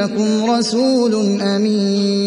لكم رسول أمين.